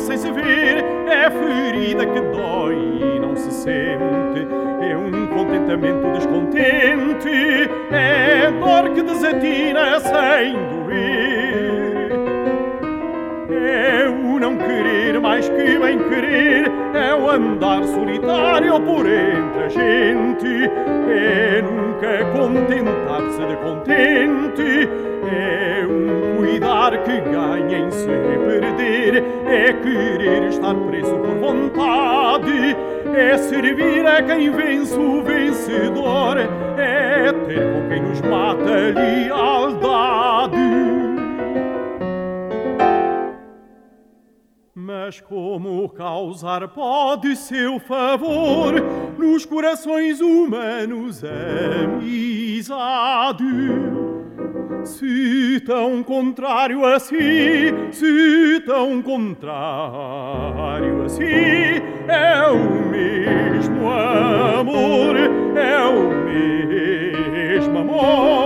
sem se ver, é ferida que dói e não se sente. É um contentamento descontente, é dor que desatina sem doer. É o não querer mais que bem querer, é o andar solitário por entre a gente, é nunca contentar-se de contente, é cuidar que ganha em se perder, é querer estar preso por vontade, é servir a quem vence o vencedor, é ter com quem nos mata lealdade. Mas como causar pode seu favor nos corações humanos amizade? Se tão contrário assim, se tão contrário assim, é o mesmo amor, é o mesmo amor.